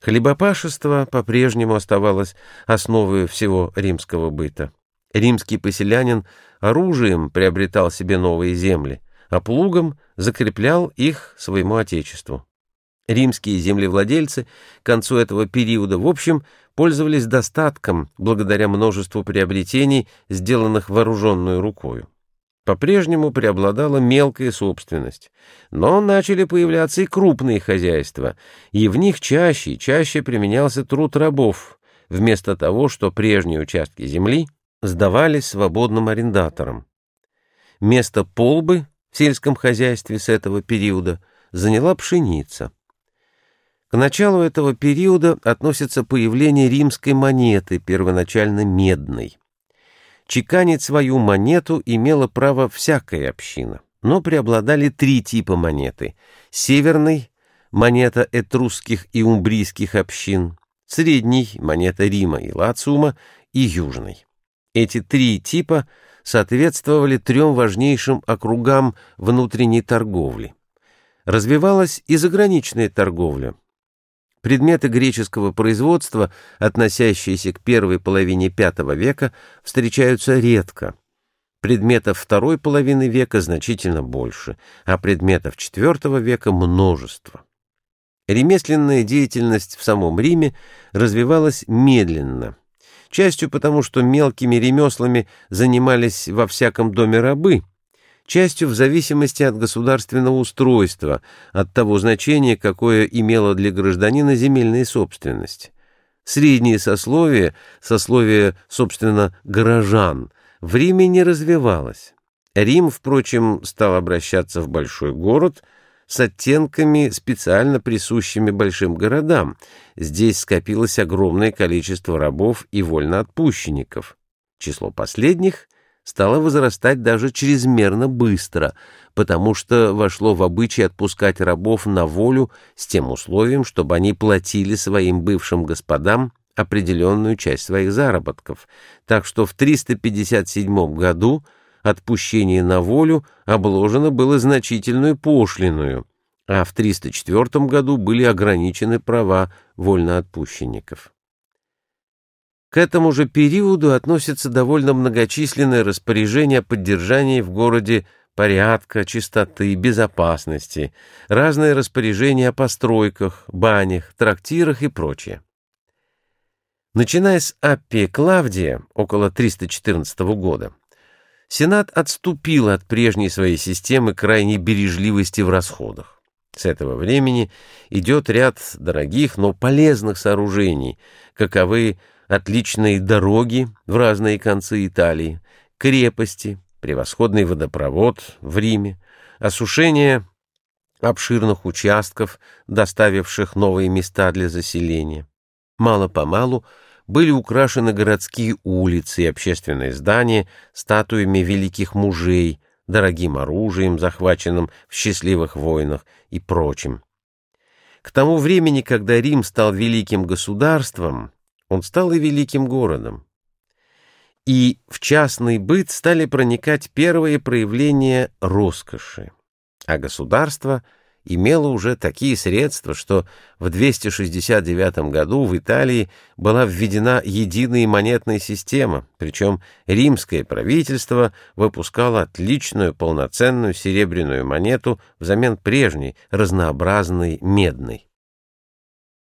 Хлебопашество по-прежнему оставалось основой всего римского быта. Римский поселянин оружием приобретал себе новые земли, а плугом закреплял их своему отечеству. Римские землевладельцы к концу этого периода, в общем, пользовались достатком благодаря множеству приобретений, сделанных вооруженную рукою. По-прежнему преобладала мелкая собственность, но начали появляться и крупные хозяйства, и в них чаще и чаще применялся труд рабов, вместо того, что прежние участки земли сдавались свободным арендаторам. Место полбы в сельском хозяйстве с этого периода заняла пшеница. К началу этого периода относится появление римской монеты, первоначально медной. Чеканить свою монету имела право всякая община, но преобладали три типа монеты. Северный – монета этрусских и умбрийских общин, средний – монета Рима и Лациума, и южный. Эти три типа соответствовали трем важнейшим округам внутренней торговли. Развивалась и заграничная торговля – Предметы греческого производства, относящиеся к первой половине V века, встречаются редко. Предметов второй половины века значительно больше, а предметов IV века множество. Ремесленная деятельность в самом Риме развивалась медленно, частью потому, что мелкими ремеслами занимались во всяком доме рабы, частью в зависимости от государственного устройства, от того значения, какое имела для гражданина земельная собственность. Среднее сословие, сословие, собственно, горожан, в Риме не развивалось. Рим, впрочем, стал обращаться в большой город с оттенками, специально присущими большим городам. Здесь скопилось огромное количество рабов и вольноотпущенников. Число последних — стало возрастать даже чрезмерно быстро, потому что вошло в обычай отпускать рабов на волю с тем условием, чтобы они платили своим бывшим господам определенную часть своих заработков, так что в 357 году отпущение на волю обложено было значительную пошлиную, а в 304 году были ограничены права вольноотпущенников. К этому же периоду относятся довольно многочисленные распоряжения о поддержании в городе порядка, чистоты, безопасности, разные распоряжения о постройках, банях, трактирах и прочее. Начиная с Аппия Клавдия около 314 года, Сенат отступил от прежней своей системы крайней бережливости в расходах. С этого времени идет ряд дорогих, но полезных сооружений, каковы отличные дороги в разные концы Италии, крепости, превосходный водопровод в Риме, осушение обширных участков, доставивших новые места для заселения. Мало-помалу были украшены городские улицы и общественные здания статуями великих мужей, дорогим оружием, захваченным в счастливых войнах и прочим. К тому времени, когда Рим стал великим государством, он стал и великим городом. И в частный быт стали проникать первые проявления роскоши, а государство имело уже такие средства, что в 269 году в Италии была введена единая монетная система, причем римское правительство выпускало отличную полноценную серебряную монету взамен прежней разнообразной медной.